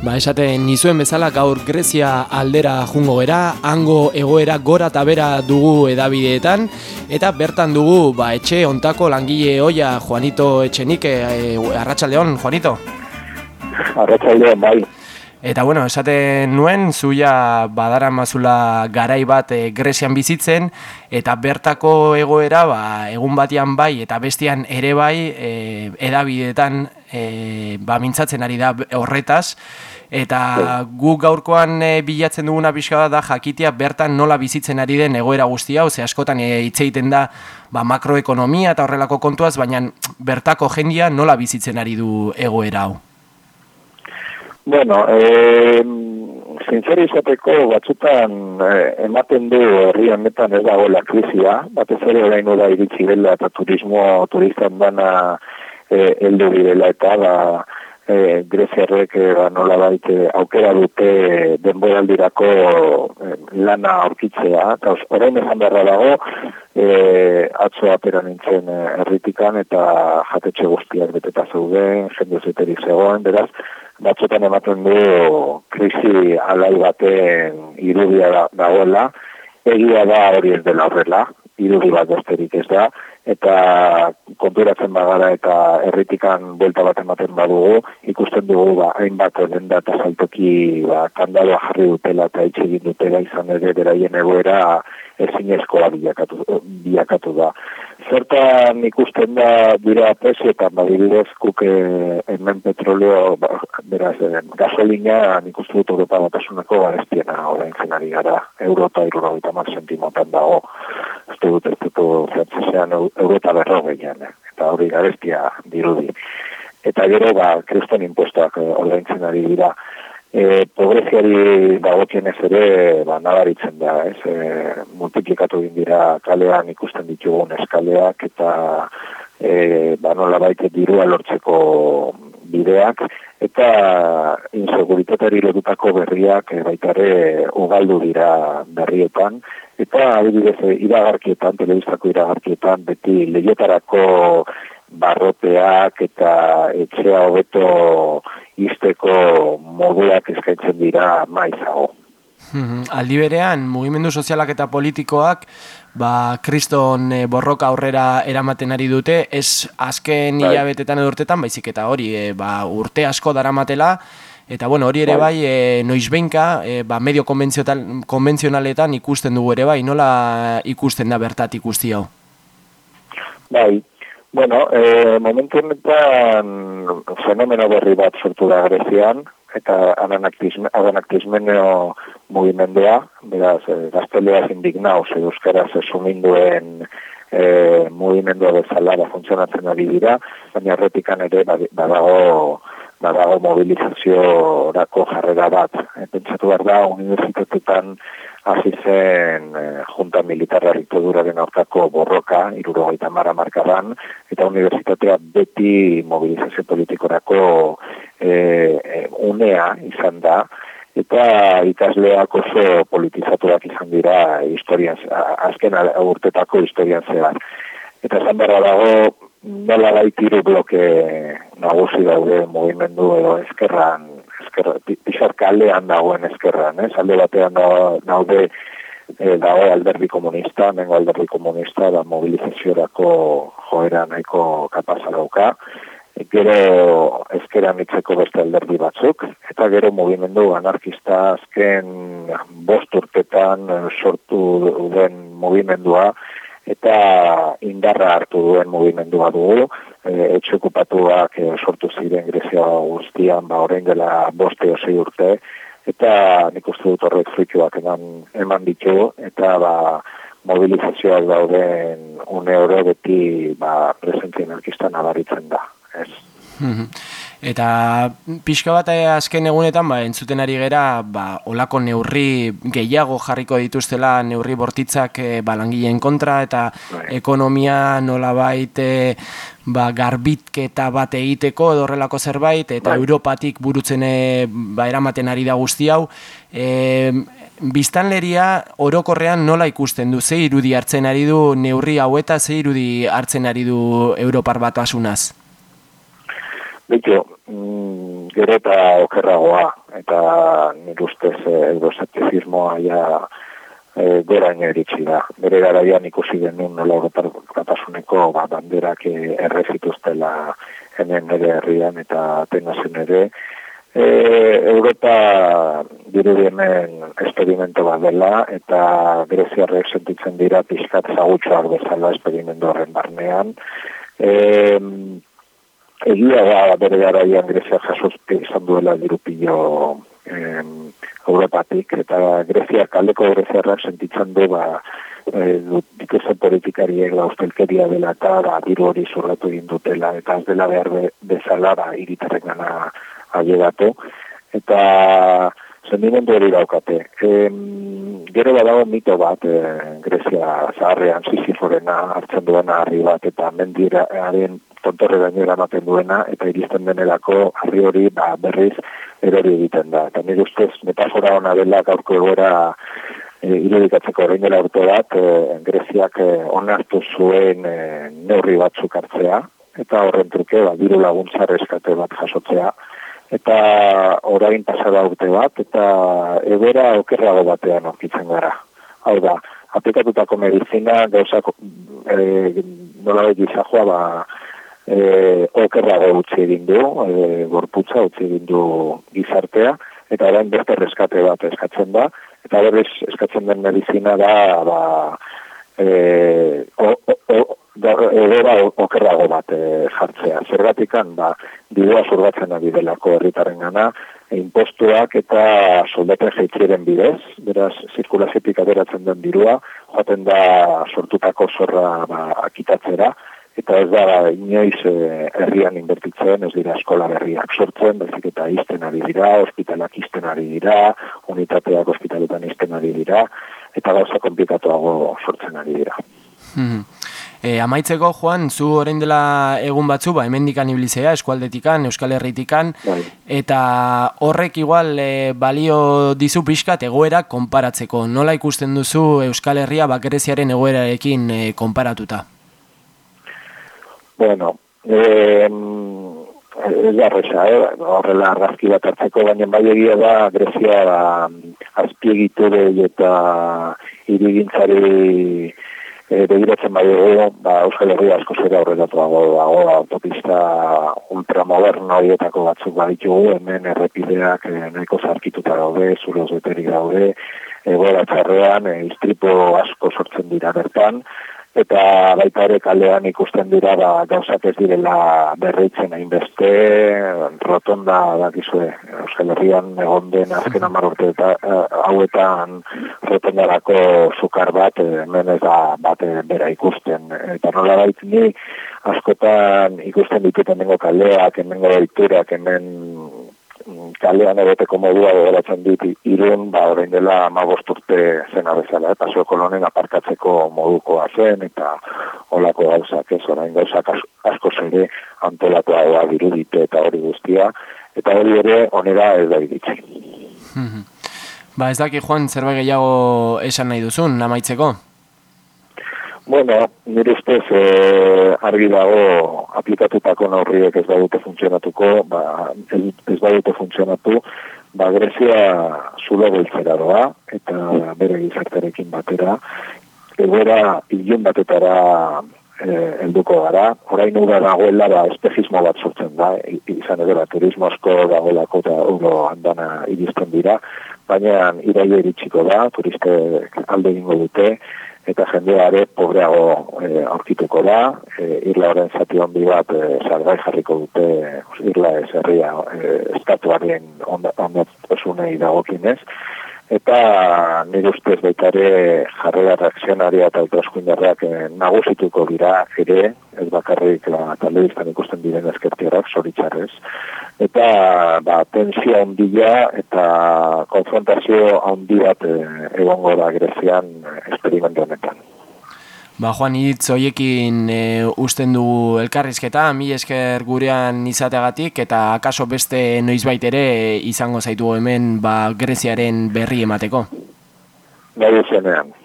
Ba, esaten nizuen bezala gaur Grezia aldera jungo gera, hango egoera gora eta bera dugu edabideetan, eta bertan dugu ba, etxe ontako langile oia Juanito Etxenik, e, e, Arratxaldeon, Juanito? Arratxaldeon, bai. Eta bueno, esaten nuen, zuia badara mazula garai bat e, Grezian bizitzen, eta bertako egoera, ba, egun batian bai, eta bestian ere bai, e, edabideetan e, ba, mintzatzen ari da horretaz, eta gu gaurkoan e, bilatzen duguna pixka da jakitea bertan nola bizitzen ari den egoera guztia, ze askotan e, hitz egiten da ba, makroekonomia eta horrelako kontuaz, baina bertako jendia nola bizitzen ari du egoera hau? Bueno, eh, zintzeri izateko batzutan eh, ematen du herri honetan ez dagoela krizia, batez ere orain da iritsi dela eta turismo turistan dana eh, eldu direla eta ba, e, Greziarrek e, ba, nola baite aukera dute denboraldirako e, lana aurkitzea. Eta orain ezan beharra dago, e, atzo atera nintzen e, erritikan eta jatetxe guztiak beteta zeuden, jende zeterik zegoen, beraz, batzotan ematen du krisi alai baten irudia dagoela, egia da hori ez dela horrela, irudi bat besterik ez da, eta konturatzen bagara eta erritikan buelta bat ematen badugu, ikusten dugu ba, hainbat denda eta saltoki ba, kandaloa jarri dutela eta itxegin dutela izan ere beraien egoera ezinezkoa bilakatu, bilakatu da. Zertan ikusten da dira presioetan, badibidez, kuke hemen petroleo, ba, beraz, eh, gasolina, nik uste dut Europa batasunako garestiena orain zenari gara, euro eta iruro eta mar sentimotan dago, ez dut ez dut frantzesean euro eta berro gehiago, eta hori garestia dirudi. Eta gero, ba, kriston impuestoak eh, orain zenari dira, e, pobreziari ez ere ba, nabaritzen da, ez, e, multiplikatu egin dira kalean ikusten ditugun eskaleak eta e, ba, nola baite dirua lortzeko bideak eta inseguritatari lotutako berriak e, baitare ugaldu dira berrietan eta adibidez e, iragarkietan, telebistako iragarkietan beti lehietarako barroteak eta etxea hobeto izteko moduak eskaintzen dira maizago. Mhm. Aldi berean, mugimendu sozialak eta politikoak ba, kriston e, borroka aurrera eramaten ari dute, ez azken bai. hilabetetan edo urtetan, baizik eta hori e, ba, urte asko daramatela, eta bueno, hori ere bai, bai e, noiz behinka, e, ba, medio konbentzionaletan ikusten dugu ere bai, nola ikusten da bertat ikusti hau? Bai, Bueno, e, momentu honetan fenomeno berri bat sortu da Grezian, eta adanaktizmeneo mugimendea, beraz, e, gaztelea indignau, ze euskaraz esuminduen e, mugimendua bezala da funtzionatzen ari dira, baina erretikan ere badago badago mobilizazio orako jarrera bat. E, pentsatu behar da, universitatetan hasi zen e, junta militarra den aurkako borroka, iruro gaita mara markaban, eta universitatea beti mobilizazio politikorako e, unea izan da, eta ikasleak oso politizatuak izan dira historian, azken urtetako historian zehar. Eta zan berra dago, nola gaitiru bloke nagusi daude movimendu edo eskerran ezkerra, pixar kalean dagoen ezkerran, ez? Alde batean daude e, dago alderdi komunista, nengo alderdi komunista, da mobilizaziorako joera nahiko kapasa dauka, e, gero ezkeran itzeko beste alderdi batzuk, eta gero mugimendu anarkista azken bost urtetan sortu den mugimendua, eta indarra hartu duen mugimendua dugu, e, etxe okupatuak e, sortu ziren Grezia guztian, ba, orain dela boste osei urte, eta nik uste dut horrek frituak eman, eman ditu, eta ba, mobilizazioak dauden une oro beti ba, presentzien elkistan abaritzen da. Ez. Mhm. Eta pixka bat eh, azken egunetan ba, entzuten ari gera ba, olako neurri gehiago jarriko dituztela neurri bortitzak e, ba, langileen kontra eta bai. ekonomia nola baite ba, garbitketa bat egiteko edo horrelako zerbait eta bai. Europatik burutzen e, ba, eramaten ari da guzti hau. E, biztanleria orokorrean nola ikusten du, ze irudi hartzen ari du neurri hau eta ze irudi hartzen ari du Europar bat asunaz? Bito, mm, gero eta okerragoa. eta nire ustez euroseptizismoa ja e, goraino eritsi da. Bere garaian ikusi denun nola Europatasuneko ba, banderak errezituztela hemen nire herrian eta atenazen ere. E, Europa dirudi hemen esperimento bat dela eta greziarrek sentitzen dira pixkat zagutxoak bezala esperimento horren barnean. E, egia da bere garaian grezia jasuzki izan duela dirupillo Europatik, eta Grezia, kaldeko Greziarra sentitzen du, ba, e, dituzen politikariek ba, ustelkeria dela eta ba, diru hori zurratu egin dutela, eta ez dela behar bezala ba, iritarren gana ailegatu. Eta sentimendu hori daukate. E, gero badago mito bat, e, Grezia zaharrean Sisiforena hartzen duena harri bat, eta mendiraren tontorre gainera ematen duena, eta iristen denelako harri hori ba, berriz erori egiten da. Eta nire ustez metafora hona dela gaurko egora e, irudikatzeko orain dela urte bat, e, Greziak e, onartu zuen e, neurri batzuk hartzea, eta horren truke, ba, diru laguntza reskate bat jasotzea, eta orain pasada urte bat, eta egora okerrago batean okitzen gara. Hau da, aplikatutako medizina, gauzak e, nola joa, ba, e, okerrago utzi egin du, e, gorputza utzi egin du gizartea, eta orain beste reskate bat eskatzen da, eta berriz eskatzen den medizina da, ba, e, o, o, Egora okerrago bat e, jartzea. Zergatikan, ba, bidea zurbatzen ari delako herritaren gana, impostuak eta soldaten jeitziren bidez, beraz, zirkulaziotik aderatzen den dirua, joaten da sortutako zorra ba, akitatzera, eta ez da inoiz eh, herrian inbertitzen, ez dira eskola berriak sortzen, bezik eta izten ari dira, ospitalak izten ari dira, unitateak ospitaletan izten ari dira, eta gauza komplikatuago sortzen ari dira. Hmm. E, amaitzeko, Juan, zu orain dela egun batzu, ba, hemendikan ibilizea, eskualdetikan, euskal herritikan, bai. eta horrek igual e, balio dizu pixkat egoera konparatzeko. Nola ikusten duzu euskal herria bakereziaren egoerarekin e, konparatuta? Bueno, eh, ez da reza, eh? horrela argazki bat hartzeko, baina bai egia da, Grezia ba, azpiegitu eta irigintzari e, begiratzen bai ba, Euskal Herria asko zera horretatu dago, autopista ultramoderno horietako batzuk baditugu, hemen errepideak e, nahiko zarkituta daude, zuroz beterik daude, egoera txarrean, e, iztripo asko sortzen dira bertan, eta baita ere kalean ikusten dira ba, gauzak ez direla berritzen hainbeste, rotonda dakizue, Euskal Herrian egon den azken amar eta uh, hauetan rotondarako zukar bat, eh, hemen ez da bat bera ikusten. Eta nola baita ni askotan ikusten dituten dengo kaleak, hemen goiturak, hemen kalean egoteko modua gogoratzen dit irun, ba, orain dela amagost urte zena bezala, eta zio kolonen aparkatzeko modukoa zen, eta olako gauzak ez, orain gauzak asko zere antolatua da dirudite eta hori guztia, eta hori ere onera ez da iritsi. Mhm. ba ez daki Juan, zerbait gehiago esan nahi duzun, namaitzeko? Bueno, nire ustez eh, argi dago aplikatutako neurriek ez badute funtzionatuko, ba, ez, badute funtzionatu, ba, Grezia zulo beltzera doa, eta bere gizartarekin batera, egoera ilun batetara eh, helduko gara, orain ura dagoela ba, espejismo bat sortzen da, izan edo turismo asko dagoelako eta euro andana iristen dira, baina iraio iritsiko da, turiste alde ingo dute, eta jendeare pobreago e, aurkituko da, e, irla horren zati handi bat e, salgai jarriko dute irla ez herria e, estatuaren ondatunei dagokinez, eta nire ustez baita ere jarrera reakzionaria eta autoskuindarrak e, nagusituko dira ere, ez bakarrik la, talde ikusten diren eskertierak, zoritzarrez, eta ba, tensio handia eta konfrontazio handi bat e, egongo da Grezian esperimentu honetan. Ba, Juan, hitz hoiekin e, usten du elkarrizketa, mi esker gurean izateagatik, eta akaso beste noizbait ere izango zaitu hemen ba, Greziaren berri emateko. Bai, zenean.